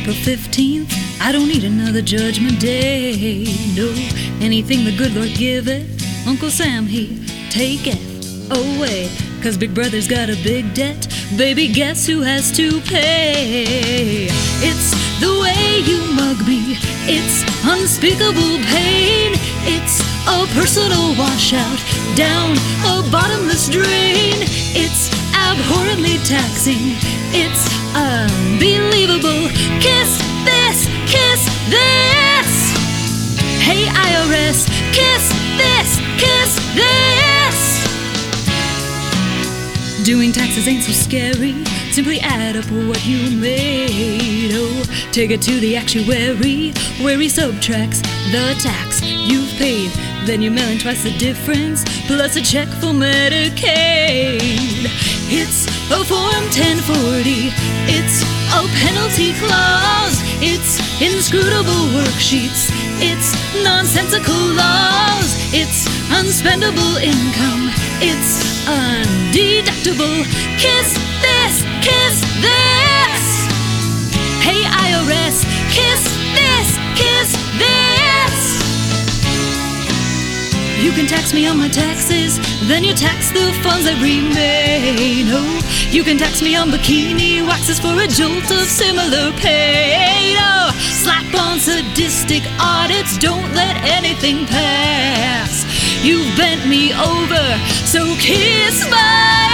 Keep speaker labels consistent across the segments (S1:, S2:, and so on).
S1: April 15th, I don't need another judgment day. No, anything the good Lord giveth, Uncle Sam, he taketh away. Cause Big Brother's got a big debt. Baby, guess who has to pay? It's the way you mug me. It's unspeakable pain. It's a personal washout down a bottomless drain. It's abhorrently taxing. It's unbelievable. Kiss this, kiss this. Hey IRS, kiss this, kiss this. Doing taxes ain't so scary. Simply add up what you made. Oh, take it to the actuary, where he subtracts the tax you've paid. Then you're mailing twice the difference, plus a check for Medicaid. It's a Form 1040. It's a penalty clause. It's inscrutable worksheets. It's nonsensical laws. It's unspendable income. It's undeductible. Kiss this, kiss this. You can tax me on my taxes, then you tax the funds that remain. Oh, you can tax me on bikini waxes for a jolt of similar pain. Oh, slap on sadistic audits, don't let anything pass. You've bent me over, so kiss my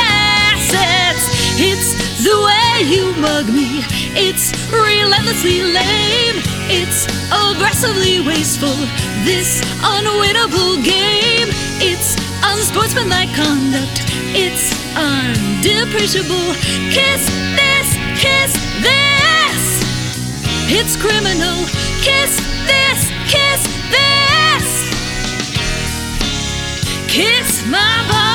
S1: assets. It's the way you mug me. It's relentlessly lame. It's aggressively wasteful. This unwinnable game. It's unsportsmanlike conduct. It's undepreciable. Kiss this, kiss this. It's criminal. Kiss this, kiss this. Kiss my bottom